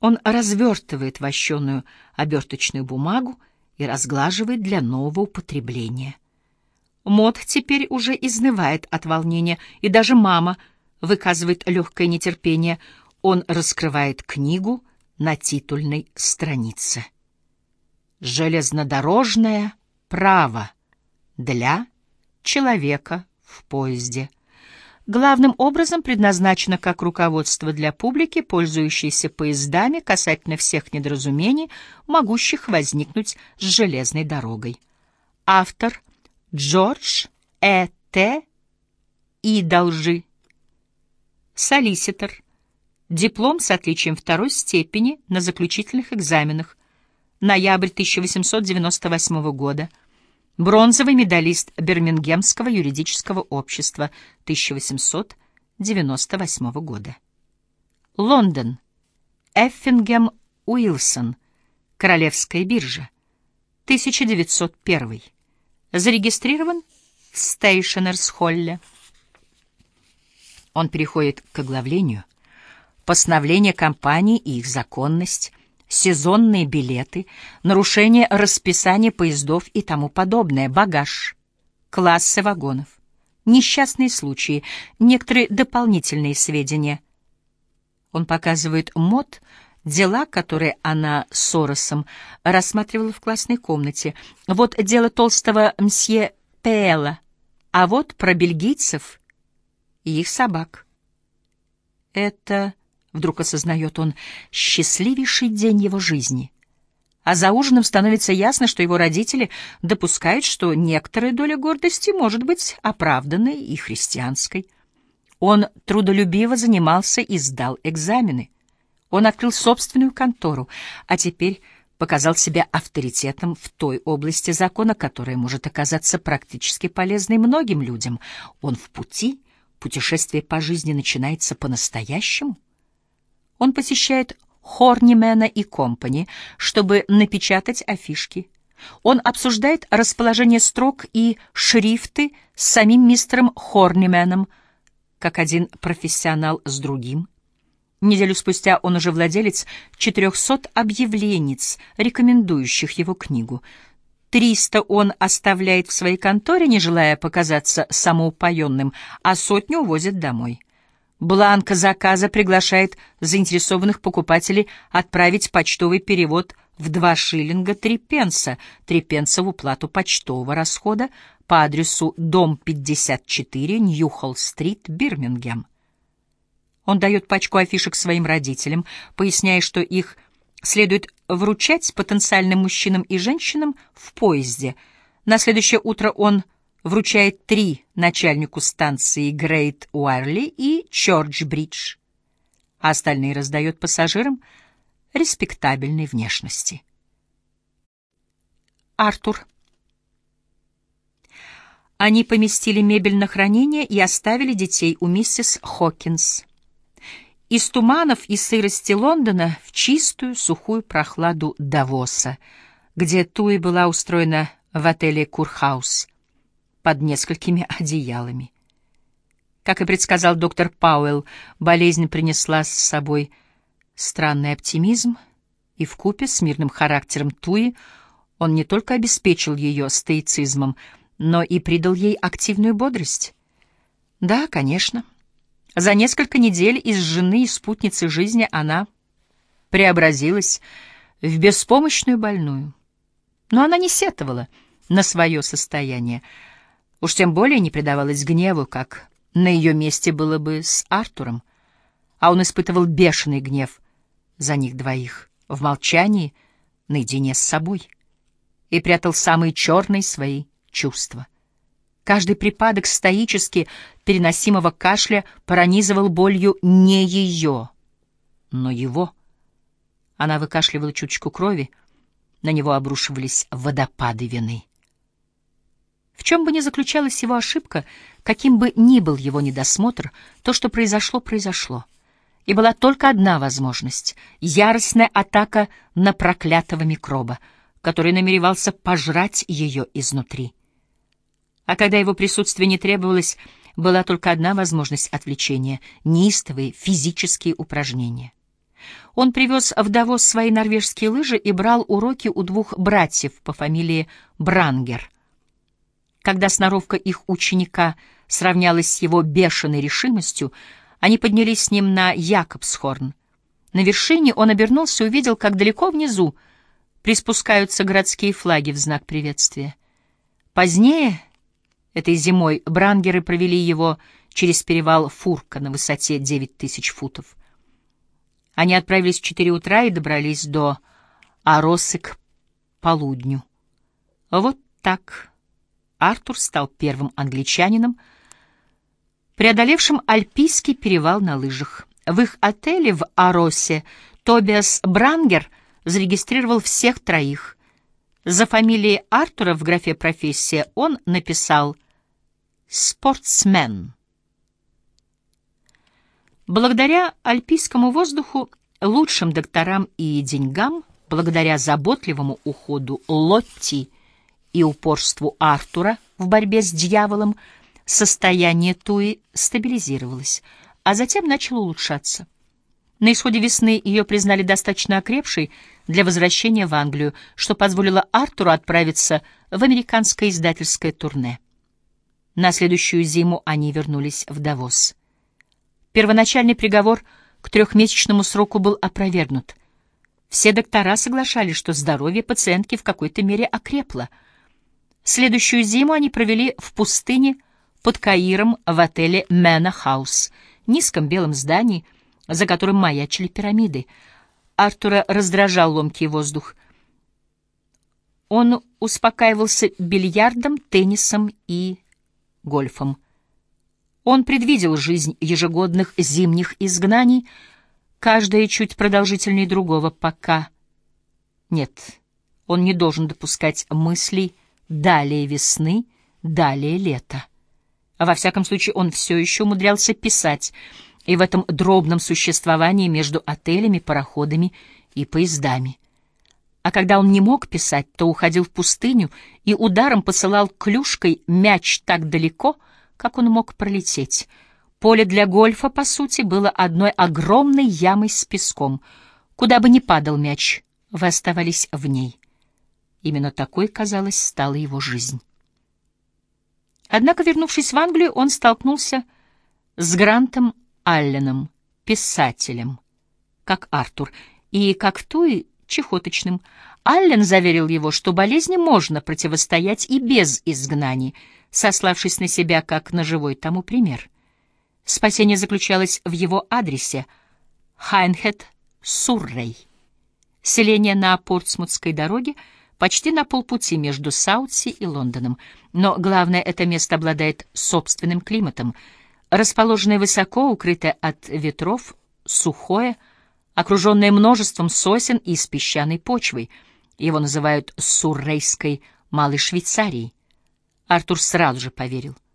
Он развертывает вощеную оберточную бумагу и разглаживает для нового употребления. Мод теперь уже изнывает от волнения, и даже мама выказывает легкое нетерпение. Он раскрывает книгу на титульной странице. «Железнодорожное право для человека в поезде» главным образом предназначена как руководство для публики, пользующейся поездами касательно всех недоразумений, могущих возникнуть с железной дорогой. Автор Джордж Э. Т. Идолжи. Солиситор. Диплом с отличием второй степени на заключительных экзаменах. Ноябрь 1898 года. Бронзовый медалист Бирмингемского юридического общества 1898 года. Лондон. Эффингем Уилсон. Королевская биржа. 1901. Зарегистрирован в Стейшенерс-Холле. Он переходит к оглавлению. Постановление компании и их законность, сезонные билеты, нарушение расписания поездов и тому подобное, багаж, классы вагонов, несчастные случаи, некоторые дополнительные сведения. Он показывает мод, дела, которые она с Соросом рассматривала в классной комнате. Вот дело толстого мсье Пэла, а вот про бельгийцев и их собак. Это, вдруг осознает он, счастливейший день его жизни. А за ужином становится ясно, что его родители допускают, что некоторая доля гордости может быть оправданной и христианской. Он трудолюбиво занимался и сдал экзамены — он открыл собственную контору, а теперь показал себя авторитетом в той области закона, которая может оказаться практически полезной многим людям. Он в пути, путешествие по жизни начинается по-настоящему. Он посещает Хорнимена и Компани, чтобы напечатать афишки. Он обсуждает расположение строк и шрифты с самим мистером Хорнименом, как один профессионал с другим — Неделю спустя он уже владелец 400 объявленец, рекомендующих его книгу. Триста он оставляет в своей конторе, не желая показаться самоупоенным, а сотню увозит домой. Бланк заказа приглашает заинтересованных покупателей отправить почтовый перевод в два шиллинга три пенса, три пенса в уплату почтового расхода по адресу дом 54, Ньюхолл-стрит, Бирмингем. Он дает пачку афишек своим родителям, поясняя, что их следует вручать потенциальным мужчинам и женщинам в поезде. На следующее утро он вручает три начальнику станции Грейт Уайрли и Чорч-Бридж, а остальные раздает пассажирам респектабельной внешности. Артур. Они поместили мебель на хранение и оставили детей у миссис Хокинс из туманов и сырости Лондона в чистую, сухую прохладу Давоса, где Туи была устроена в отеле «Курхаус» под несколькими одеялами. Как и предсказал доктор Пауэлл, болезнь принесла с собой странный оптимизм, и вкупе с мирным характером Туи он не только обеспечил ее стоицизмом, но и придал ей активную бодрость. Да, конечно. За несколько недель из жены и спутницы жизни она преобразилась в беспомощную больную. Но она не сетовала на свое состояние, уж тем более не предавалась гневу, как на ее месте было бы с Артуром, а он испытывал бешеный гнев за них двоих в молчании, наедине с собой, и прятал самые черные свои чувства — Каждый припадок стоически переносимого кашля пронизывал болью не ее, но его. Она выкашливала чуточку крови, на него обрушивались водопады вины. В чем бы ни заключалась его ошибка, каким бы ни был его недосмотр, то, что произошло, произошло. И была только одна возможность — яростная атака на проклятого микроба, который намеревался пожрать ее изнутри. А когда его присутствие не требовалось, была только одна возможность отвлечения — неистовые физические упражнения. Он привез в Давос свои норвежские лыжи и брал уроки у двух братьев по фамилии Брангер. Когда сноровка их ученика сравнялась с его бешеной решимостью, они поднялись с ним на Якобсхорн. На вершине он обернулся и увидел, как далеко внизу приспускаются городские флаги в знак приветствия. Позднее, этой зимой, брангеры провели его через перевал Фурка на высоте 9 тысяч футов. Они отправились в четыре утра и добрались до Аросы к полудню. Вот так Артур стал первым англичанином, преодолевшим Альпийский перевал на лыжах. В их отеле в Аросе Тобиас Брангер зарегистрировал всех троих. За фамилией Артура в графе «Профессия» он написал «спортсмен». Благодаря альпийскому воздуху, лучшим докторам и деньгам, благодаря заботливому уходу Лотти и упорству Артура в борьбе с дьяволом, состояние Туи стабилизировалось, а затем начало улучшаться. На исходе весны ее признали достаточно окрепшей для возвращения в Англию, что позволило Артуру отправиться в американское издательское турне. На следующую зиму они вернулись в Давос. Первоначальный приговор к трехмесячному сроку был опровергнут. Все доктора соглашались, что здоровье пациентки в какой-то мере окрепло. Следующую зиму они провели в пустыне под Каиром в отеле «Мэна Хаус», низком белом здании, за которым маячили пирамиды. Артура раздражал ломкий воздух. Он успокаивался бильярдом, теннисом и гольфом. Он предвидел жизнь ежегодных зимних изгнаний, каждое чуть продолжительнее другого, пока... Нет, он не должен допускать мыслей далее весны, далее лета. А во всяком случае он все еще умудрялся писать, и в этом дробном существовании между отелями, пароходами и поездами. А когда он не мог писать, то уходил в пустыню и ударом посылал клюшкой мяч так далеко — как он мог пролететь? Поле для гольфа, по сути, было одной огромной ямой с песком. Куда бы ни падал мяч, вы оставались в ней. Именно такой, казалось, стала его жизнь. Однако, вернувшись в Англию, он столкнулся с Грантом Алленом, писателем, как Артур, и как Туи чехоточным. Аллен заверил его, что болезни можно противостоять и без изгнаний — сославшись на себя как на живой тому пример. Спасение заключалось в его адресе Хайнхед Суррей, селение на Портсмутской дороге, почти на полпути между Саутси и Лондоном. Но главное, это место обладает собственным климатом. Расположенное высоко, укрытое от ветров, сухое, окруженное множеством сосен и с песчаной почвой. Его называют Суррейской Малой Швейцарией. Артур сразу же поверил —